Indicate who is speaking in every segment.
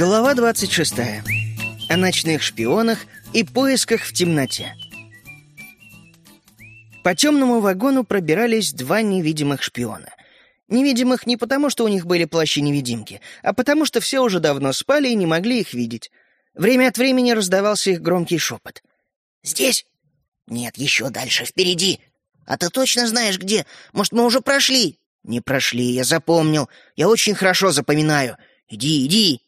Speaker 1: Глава 26. О ночных шпионах и поисках в темноте. По темному вагону пробирались два невидимых шпиона. Невидимых не потому, что у них были плащи-невидимки, а потому, что все уже давно спали и не могли их видеть. Время от времени раздавался их громкий шепот.
Speaker 2: «Здесь?» «Нет, еще дальше, впереди. А ты точно знаешь, где? Может, мы уже прошли?»
Speaker 1: «Не прошли, я запомнил. Я очень хорошо запоминаю. Иди, иди!»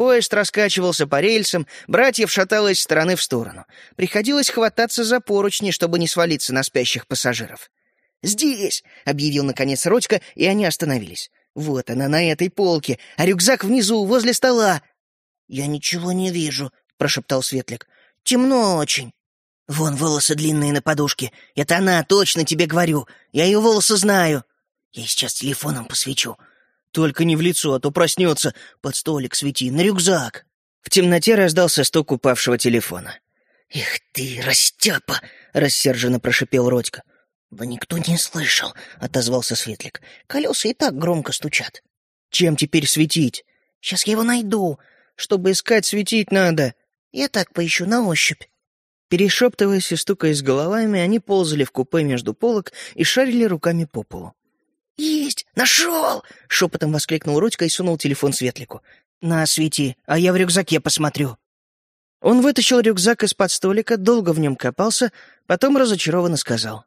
Speaker 1: Поезд раскачивался по рельсам, братьев шаталось с стороны в сторону. Приходилось хвататься за поручни, чтобы не свалиться на спящих пассажиров. «Здесь!» — объявил, наконец, Родька, и они остановились. «Вот она, на этой полке, а рюкзак внизу, возле стола!»
Speaker 2: «Я ничего не вижу», — прошептал Светлик. «Темно очень». «Вон волосы длинные на подушке. Это она, точно тебе говорю. Я ее волосы знаю. Я сейчас телефоном посвечу.
Speaker 1: Только не в лицо, а то проснется. Под столик свети, на рюкзак. В темноте раздался стук упавшего телефона.
Speaker 2: «Эх ты, растяпа!»
Speaker 1: — рассерженно прошипел Родька.
Speaker 2: «Да никто не слышал», — отозвался Светлик. «Колеса и так громко стучат».
Speaker 1: «Чем теперь светить?»
Speaker 2: «Сейчас я его найду.
Speaker 1: Чтобы искать, светить надо».
Speaker 2: «Я так поищу на ощупь».
Speaker 1: Перешептываясь и стукаясь головами, они ползали в купе между полок и шарили руками по полу.
Speaker 2: «Есть! Нашел!» — шепотом воскликнул Родька и сунул телефон Светлику.
Speaker 1: «На, свети, а я в рюкзаке посмотрю». Он вытащил рюкзак из-под столика, долго в нем копался, потом разочарованно сказал.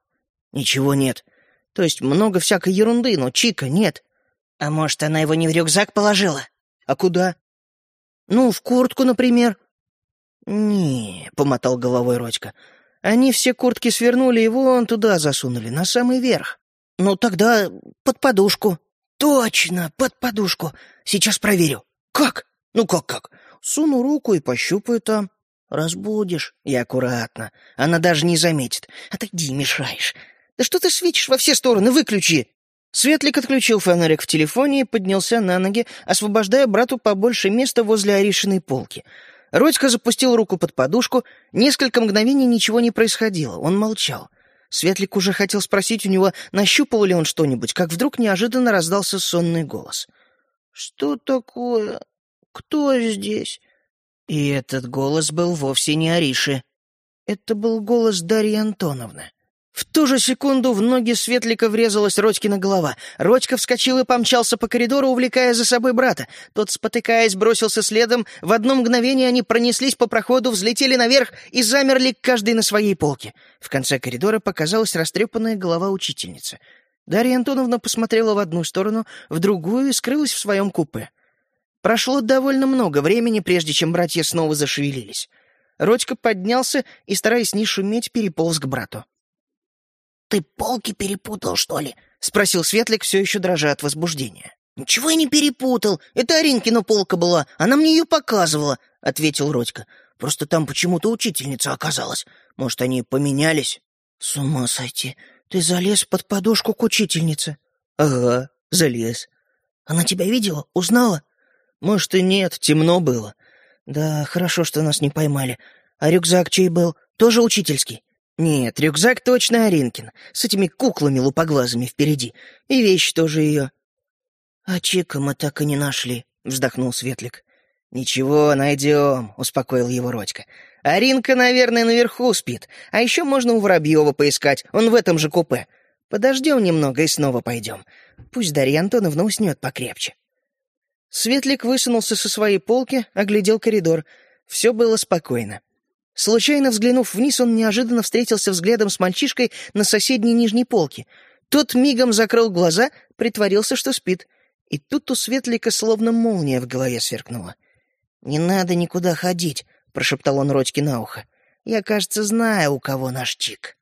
Speaker 1: «Ничего нет. То есть много всякой ерунды, но чика нет».
Speaker 2: «А может, она его не в рюкзак положила?»
Speaker 1: «А куда?» «Ну, в куртку, например». «Не», — помотал головой Родька. «Они все куртки свернули и вон туда засунули, на самый верх».
Speaker 2: «Ну тогда под подушку». «Точно, под подушку. Сейчас проверю».
Speaker 1: «Как? Ну как-как? Суну руку и пощупаю там. Разбудишь. И аккуратно. Она даже не заметит. Отойди, мешаешь. Да что ты свечишь во все стороны? Выключи!» Светлик отключил фонарик в телефоне и поднялся на ноги, освобождая брату побольше места возле Аришиной полки. Родька запустил руку под подушку. Несколько мгновений ничего не происходило. Он молчал. Светлик уже хотел спросить у него, нащупал ли он что-нибудь, как вдруг неожиданно раздался сонный голос.
Speaker 2: «Что такое? Кто здесь?»
Speaker 1: И этот голос был вовсе не Ариши. Это был голос Дарьи Антоновны. В ту же секунду в ноги Светлика врезалась Родькина голова. Родька вскочил и помчался по коридору, увлекая за собой брата. Тот, спотыкаясь, бросился следом. В одно мгновение они пронеслись по проходу, взлетели наверх и замерли каждый на своей полке. В конце коридора показалась растрепанная голова учительницы. Дарья Антоновна посмотрела в одну сторону, в другую и скрылась в своем купе. Прошло довольно много времени, прежде чем братья снова зашевелились. Родька поднялся и, стараясь не шуметь, переполз к брату.
Speaker 2: «Ты полки перепутал, что ли?»
Speaker 1: — спросил Светлик, все еще дрожа от возбуждения.
Speaker 2: «Ничего я не перепутал. Это Аринкина полка была. Она мне ее показывала», — ответил Родька. «Просто там почему-то учительница оказалась. Может, они поменялись?»
Speaker 1: «С ума сойти. Ты залез под подушку к учительнице?»
Speaker 2: «Ага, залез. Она тебя видела? Узнала?»
Speaker 1: «Может, и нет. Темно было. Да, хорошо, что нас не поймали. А рюкзак чей был? Тоже учительский?» Нет, рюкзак точно Аринкин, с этими куклами лупоглазыми впереди. И вещь тоже ее.
Speaker 2: А Чика мы так и не нашли, вздохнул Светлик.
Speaker 1: «Ничего, найдем», — успокоил его Родька. «Аринка, наверное, наверху спит. А еще можно у Воробьева поискать, он в этом же купе. Подождем немного и снова пойдем. Пусть Дарья Антоновна уснет покрепче». Светлик высунулся со своей полки, оглядел коридор. Все было спокойно. Случайно взглянув вниз, он неожиданно встретился взглядом с мальчишкой на соседней нижней полке. Тот мигом закрыл глаза, притворился, что спит. И тут у Светлика словно молния в голове сверкнула.
Speaker 2: «Не надо никуда ходить», — прошептал он Родьке на ухо. «Я, кажется, знаю, у кого наш чик».